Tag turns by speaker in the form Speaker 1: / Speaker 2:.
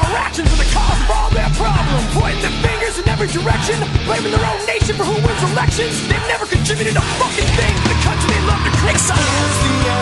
Speaker 1: our actions are the cause of all their problems. Pointing their fingers in every direction, blaming their own nation for who wins elections. They've never contributed a fucking thing to the country they love to criticize.